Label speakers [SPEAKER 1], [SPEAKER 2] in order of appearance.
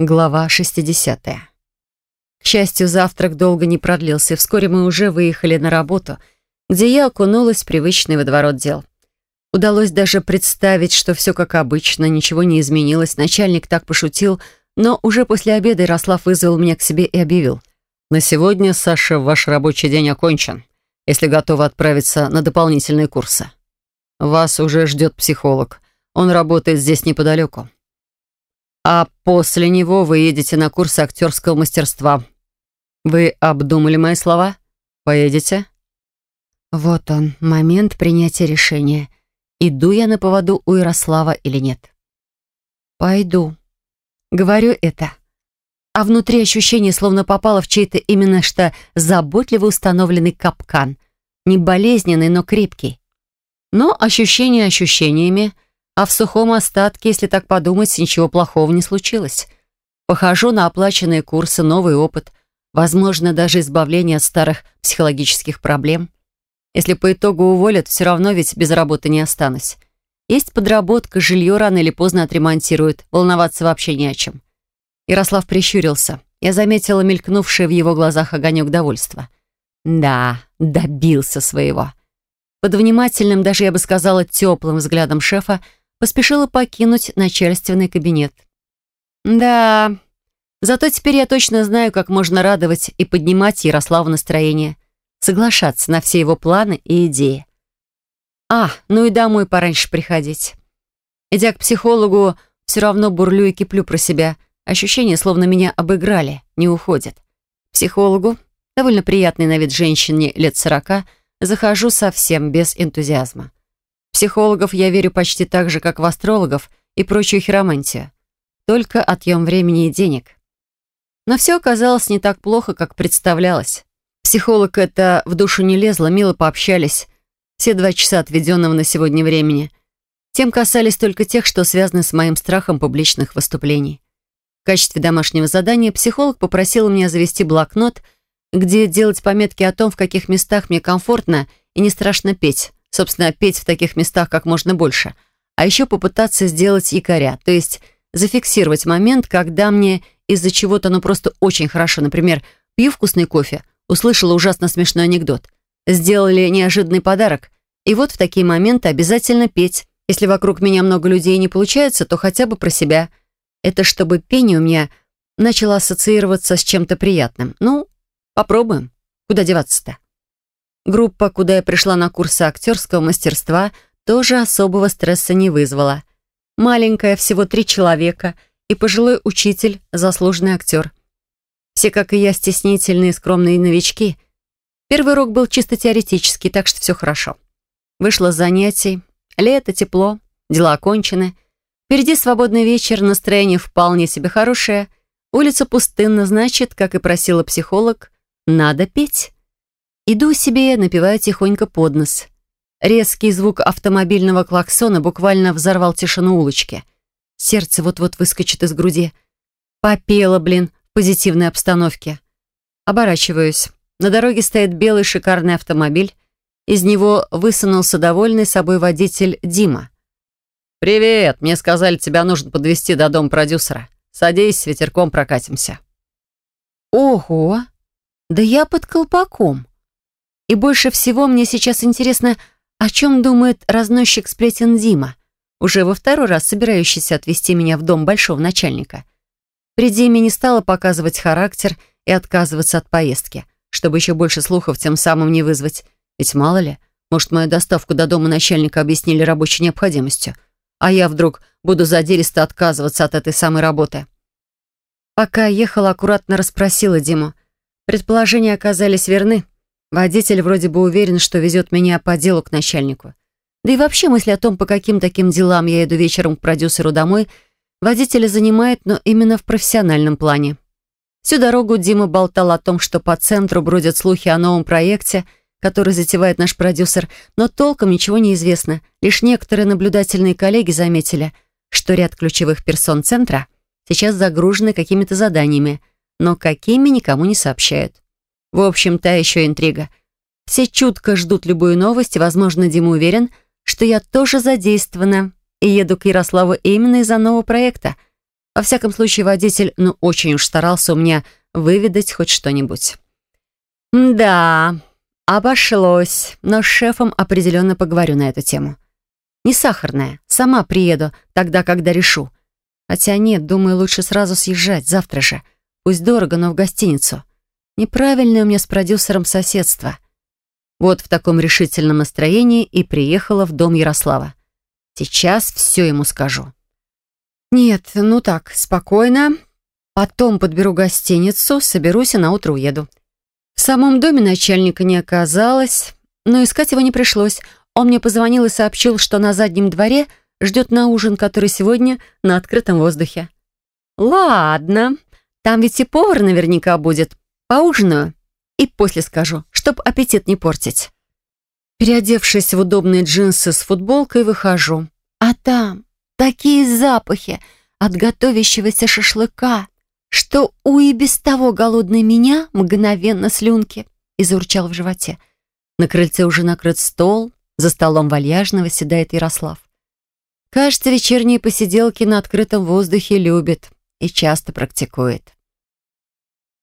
[SPEAKER 1] Глава 60. К счастью, завтрак долго не продлился, и вскоре мы уже выехали на работу, где я окунулась в привычный водоворот дел. Удалось даже представить, что все как обычно, ничего не изменилось. Начальник так пошутил, но уже после обеда Ярослав вызвал меня к себе и объявил. «На сегодня, Саша, ваш рабочий день окончен, если готовы отправиться на дополнительные курсы. Вас уже ждет психолог. Он работает здесь неподалеку а после него вы едете на курсы актерского мастерства. Вы обдумали мои слова? Поедете?» Вот он, момент принятия решения. Иду я на поводу у Ярослава или нет. «Пойду». Говорю это. А внутри ощущение, словно попало в чей-то именно что заботливо установленный капкан. Не болезненный, но крепкий. Но ощущения ощущениями — а в сухом остатке, если так подумать, ничего плохого не случилось. Похожу на оплаченные курсы, новый опыт, возможно, даже избавление от старых психологических проблем. Если по итогу уволят, все равно ведь без работы не останусь. Есть подработка, жилье рано или поздно отремонтируют, волноваться вообще не о чем. Ярослав прищурился. Я заметила мелькнувший в его глазах огонек довольства. Да, добился своего. Под внимательным, даже я бы сказала, теплым взглядом шефа поспешила покинуть начальственный кабинет. Да, зато теперь я точно знаю, как можно радовать и поднимать Ярославу настроение, соглашаться на все его планы и идеи. А, ну и домой пораньше приходить. Идя к психологу, все равно бурлю и киплю про себя. Ощущение, словно меня обыграли, не уходит. Психологу, довольно приятной на вид женщине лет сорока, захожу совсем без энтузиазма. Психологов я верю почти так же, как в астрологов и прочую хиромантию. Только отъем времени и денег. Но все оказалось не так плохо, как представлялось. Психолог это в душу не лезла, мило пообщались. Все два часа отведенного на сегодня времени. Тем касались только тех, что связаны с моим страхом публичных выступлений. В качестве домашнего задания психолог попросил меня завести блокнот, где делать пометки о том, в каких местах мне комфортно и не страшно петь, Собственно, петь в таких местах как можно больше. А еще попытаться сделать якоря, то есть зафиксировать момент, когда мне из-за чего-то ну просто очень хорошо, например, пью вкусный кофе, услышала ужасно смешной анекдот, сделали неожиданный подарок, и вот в такие моменты обязательно петь. Если вокруг меня много людей не получается, то хотя бы про себя. Это чтобы пение у меня начало ассоциироваться с чем-то приятным. Ну, попробуем. Куда деваться-то? Группа, куда я пришла на курсы актерского мастерства, тоже особого стресса не вызвала. Маленькая, всего три человека, и пожилой учитель, заслуженный актер. Все, как и я, стеснительные, скромные новички. Первый урок был чисто теоретический, так что все хорошо. Вышло занятий. Лето, тепло, дела окончены. Впереди свободный вечер, настроение вполне себе хорошее. Улица пустынна, значит, как и просила психолог, надо петь. Иду себе, напеваю тихонько под нос. Резкий звук автомобильного клаксона буквально взорвал тишину улочки. Сердце вот-вот выскочит из груди. Попела, блин, в позитивной обстановке. Оборачиваюсь. На дороге стоит белый шикарный автомобиль. Из него высунулся довольный собой водитель Дима. «Привет! Мне сказали, тебя нужно подвезти до дома продюсера. Садись, с ветерком прокатимся». «Ого! Да я под колпаком!» И больше всего мне сейчас интересно, о чем думает разносчик сплетен Дима, уже во второй раз собирающийся отвезти меня в дом большого начальника. При Диме не стала показывать характер и отказываться от поездки, чтобы еще больше слухов тем самым не вызвать. Ведь мало ли, может, мою доставку до дома начальника объяснили рабочей необходимостью, а я вдруг буду задиристо отказываться от этой самой работы. Пока ехала, аккуратно расспросила Диму. Предположения оказались верны. Водитель вроде бы уверен, что везет меня по делу к начальнику. Да и вообще мысли о том, по каким таким делам я иду вечером к продюсеру домой, водителя занимает, но именно в профессиональном плане. Всю дорогу Дима болтал о том, что по центру бродят слухи о новом проекте, который затевает наш продюсер, но толком ничего не известно. Лишь некоторые наблюдательные коллеги заметили, что ряд ключевых персон центра сейчас загружены какими-то заданиями, но какими никому не сообщают. В общем, та еще интрига. Все чутко ждут любую новость, возможно, Дима уверен, что я тоже задействована и еду к Ярославу именно из-за нового проекта. Во всяком случае, водитель, ну, очень уж старался у меня выведать хоть что-нибудь. «Да, обошлось, но с шефом определенно поговорю на эту тему. Не сахарная, сама приеду, тогда, когда решу. Хотя нет, думаю, лучше сразу съезжать, завтра же. Пусть дорого, но в гостиницу. Неправильное у меня с продюсером соседство». Вот в таком решительном настроении и приехала в дом Ярослава. Сейчас все ему скажу. Нет, ну так, спокойно. Потом подберу гостиницу, соберусь и наутро уеду. В самом доме начальника не оказалось, но искать его не пришлось. Он мне позвонил и сообщил, что на заднем дворе ждет на ужин, который сегодня на открытом воздухе. «Ладно, там ведь и повар наверняка будет. Поужинаю и после скажу, чтоб аппетит не портить. Переодевшись в удобные джинсы с футболкой, выхожу. А там такие запахи от готовящегося шашлыка, что у и без того голодной меня мгновенно слюнки и заурчал в животе. На крыльце уже накрыт стол, за столом вальяжно восседает Ярослав. Кажется, вечерние посиделки на открытом воздухе любит и часто практикует.